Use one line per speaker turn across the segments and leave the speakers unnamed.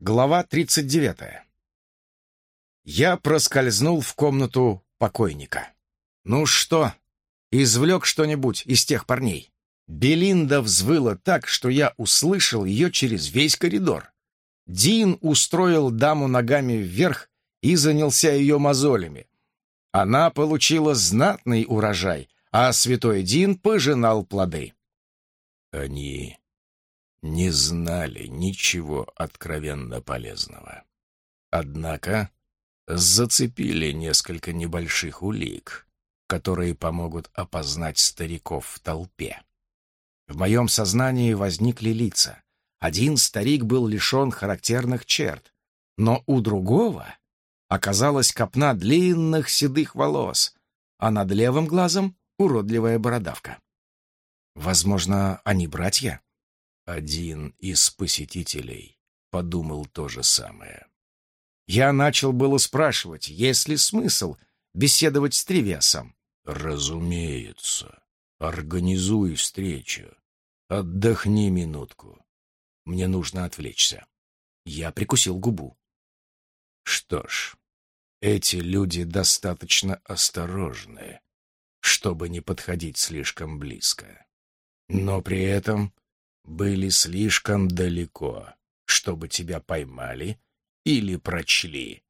Глава 39. Я проскользнул в комнату покойника. Ну что, извлек что-нибудь из тех парней? Белинда взвыла так, что я услышал ее через весь коридор. Дин устроил даму ногами вверх и занялся ее мозолями. Она получила знатный урожай, а святой Дин пожинал плоды.
Они не знали ничего откровенно полезного. Однако зацепили несколько небольших улик, которые помогут опознать стариков в толпе.
В моем сознании возникли лица. Один старик был лишен характерных черт, но у другого оказалась копна длинных седых волос, а над левым глазом уродливая бородавка. Возможно, они братья?
Один из посетителей подумал то же самое.
Я начал было спрашивать, есть ли смысл беседовать с Тревесом.
«Разумеется. Организуй встречу. Отдохни минутку. Мне нужно отвлечься».
Я прикусил губу.
Что ж, эти люди достаточно осторожны, чтобы не подходить слишком близко. Но при этом были слишком далеко, чтобы тебя поймали или прочли,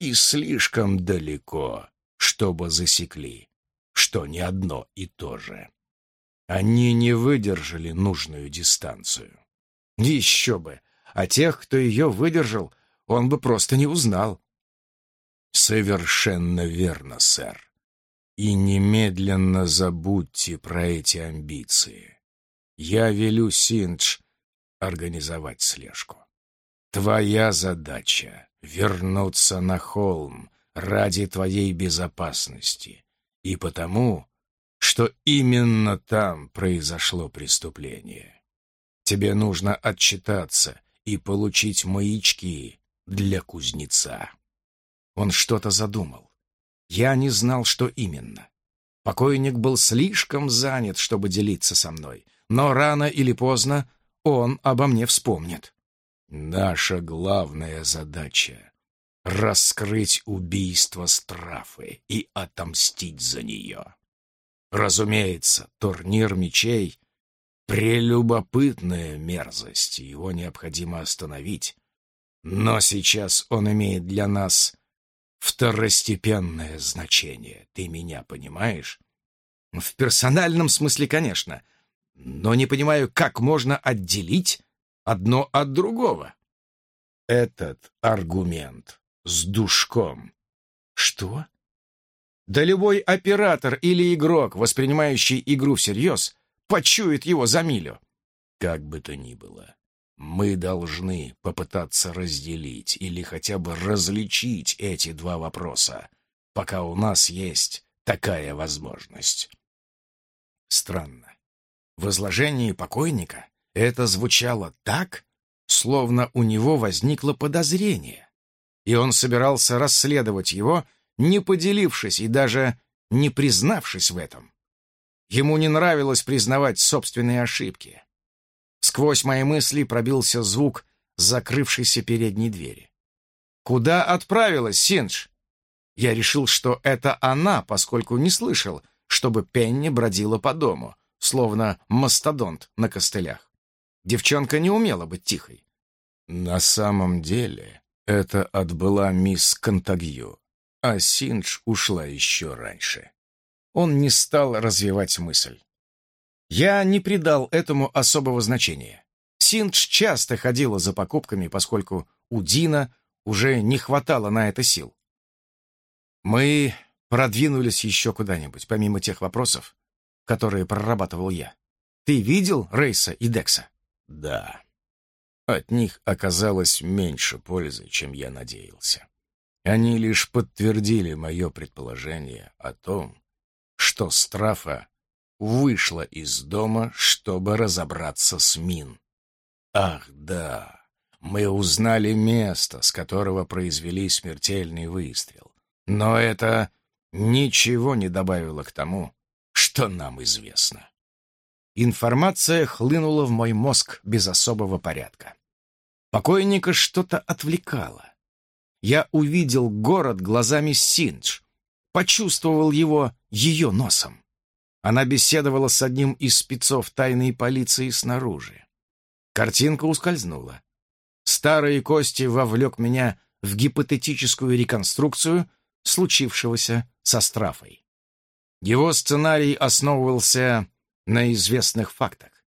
и слишком далеко, чтобы засекли, что не одно и то же. Они не выдержали нужную дистанцию.
Еще бы! А тех, кто ее выдержал, он бы просто не узнал.
Совершенно верно, сэр. И немедленно забудьте про эти амбиции. Я велю Синдж организовать слежку. Твоя задача — вернуться на холм ради твоей безопасности и потому, что именно там произошло преступление. Тебе нужно отчитаться и получить маячки для кузнеца.
Он что-то задумал. Я не знал, что именно. Покойник был слишком занят, чтобы делиться со мной, но рано или поздно он обо мне вспомнит.
Наша главная задача — раскрыть убийство Страфы и отомстить за нее. Разумеется, турнир мечей — прелюбопытная мерзость, его необходимо остановить. Но сейчас он имеет для нас второстепенное значение. Ты меня понимаешь?
В персональном смысле, конечно — но не понимаю, как можно отделить одно от другого.
Этот аргумент с душком.
Что? Да любой оператор или игрок, воспринимающий игру всерьез, почует его за милю.
Как бы то ни было, мы должны попытаться разделить или хотя бы различить эти два вопроса, пока у нас есть такая возможность.
Странно. Изложении покойника это звучало так, словно у него возникло подозрение, и он собирался расследовать его, не поделившись и даже не признавшись в этом. Ему не нравилось признавать собственные ошибки. Сквозь мои мысли пробился звук закрывшейся передней двери. «Куда отправилась Синдж?» Я решил, что это она, поскольку не слышал, чтобы Пенни бродила по дому, словно мастодонт на костылях. Девчонка не умела быть тихой.
На самом деле это отбыла мисс Контагью, а Синдж ушла еще раньше.
Он не стал развивать мысль. Я не придал этому особого значения. Синдж часто ходила за покупками, поскольку у Дина уже не хватало на это сил. Мы продвинулись еще куда-нибудь, помимо тех вопросов, которые прорабатывал я. Ты видел Рейса и Декса?
Да. От них оказалось меньше пользы, чем я надеялся. Они лишь подтвердили мое предположение о том, что Страфа вышла из дома, чтобы разобраться с Мин. Ах, да, мы узнали место, с которого произвели смертельный выстрел. Но это ничего не добавило к тому, что нам известно.
Информация хлынула в мой мозг без особого порядка. Покойника что-то отвлекало. Я увидел город глазами Синдж, почувствовал его ее носом. Она беседовала с одним из спецов тайной полиции снаружи. Картинка ускользнула. Старые кости вовлек меня в гипотетическую реконструкцию случившегося со Страфой. Его сценарий основывался на известных фактах.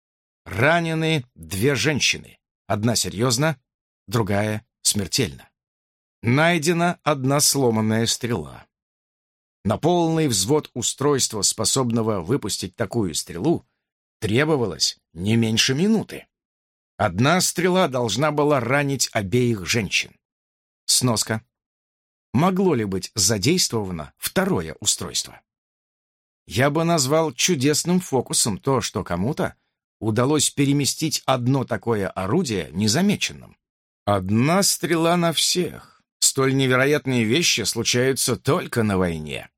Ранены две женщины, одна серьезно, другая смертельно. Найдена одна сломанная стрела. На полный взвод устройства, способного выпустить такую стрелу, требовалось не меньше минуты. Одна стрела должна была ранить обеих женщин. Сноска. Могло ли быть задействовано второе устройство? Я бы назвал чудесным фокусом то, что кому-то удалось переместить одно такое орудие незамеченным. Одна стрела на всех. Столь невероятные вещи случаются только на войне.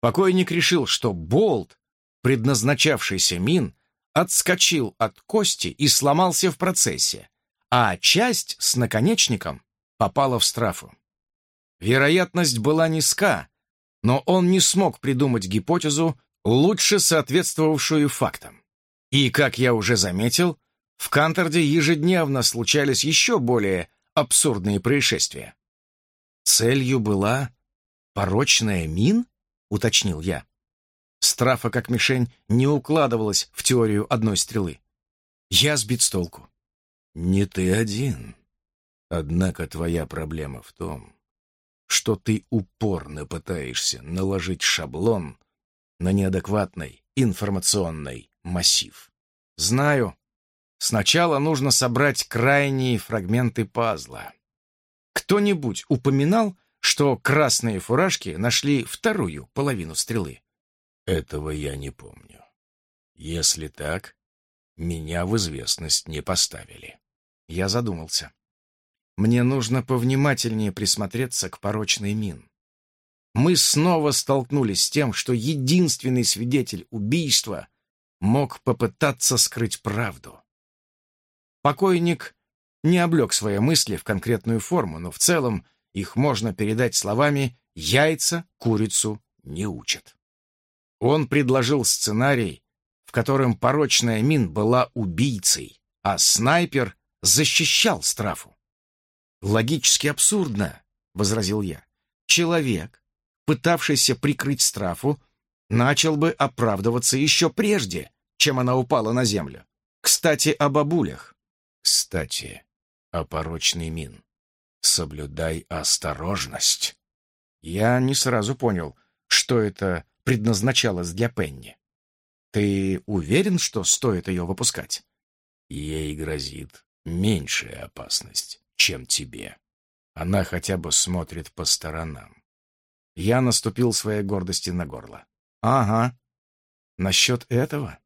Покойник решил, что болт, предназначавшийся мин, отскочил от кости и сломался в процессе, а часть с наконечником попала в страфу. Вероятность была низка, но он не смог придумать гипотезу, лучше соответствовавшую фактам. И, как я уже заметил, в Канторде ежедневно случались еще более абсурдные происшествия. Целью была порочная мин? — уточнил я. Страфа как мишень не укладывалась в теорию одной стрелы. Я сбит с толку.
«Не ты один. Однако твоя проблема в том, что ты упорно пытаешься наложить шаблон на неадекватный информационный массив.
Знаю. Сначала нужно собрать крайние фрагменты пазла. Кто-нибудь упоминал, что красные фуражки нашли вторую половину стрелы.
Этого я не помню. Если так, меня в известность не поставили.
Я задумался. Мне нужно повнимательнее присмотреться к порочной мин. Мы снова столкнулись с тем, что единственный свидетель убийства мог попытаться скрыть правду. Покойник не облег свои мысли в конкретную форму, но в целом их можно передать словами «яйца курицу не учат». Он предложил сценарий, в котором порочная Мин была убийцей, а снайпер защищал Страфу. «Логически абсурдно», — возразил я. «Человек, пытавшийся прикрыть Страфу, начал бы оправдываться еще прежде, чем она упала на землю. Кстати, о бабулях».
«Кстати, о порочной Мин», соблюдай осторожность.
Я не сразу понял, что это предназначалось для Пенни. Ты уверен, что стоит ее выпускать?
Ей грозит меньшая опасность, чем тебе. Она хотя бы смотрит по сторонам.
Я наступил своей гордости на горло. Ага. Насчет этого?